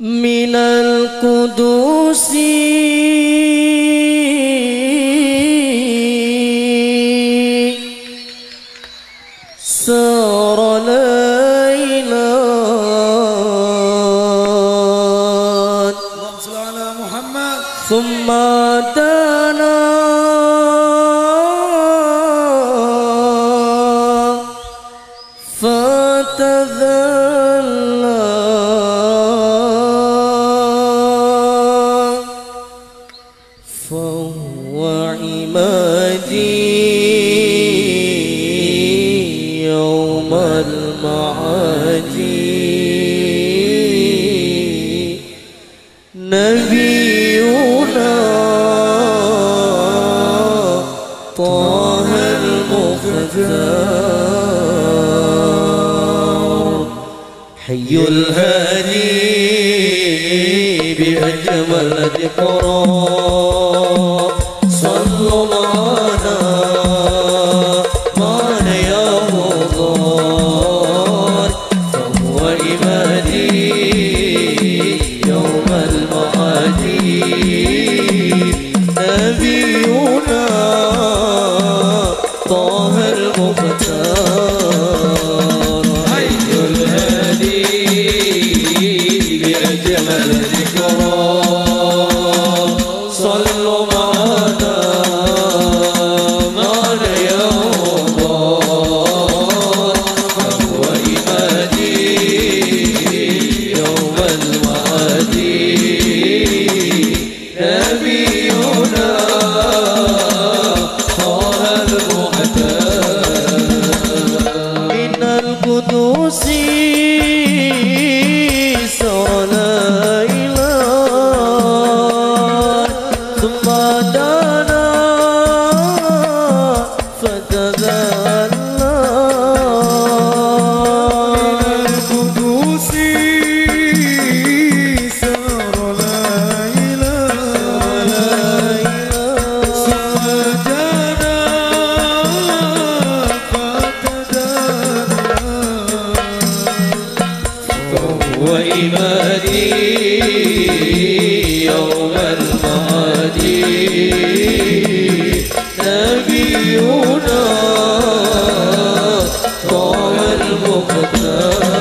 من القدوس. سار ليلا على محمد. ثم دنا. فتذلى فهو عمادي يوم المعادي. نبينا طه المختار. حي الهادي. بأجمل ذكرى. وإمادي يوم المعادي نبينا طه المختار.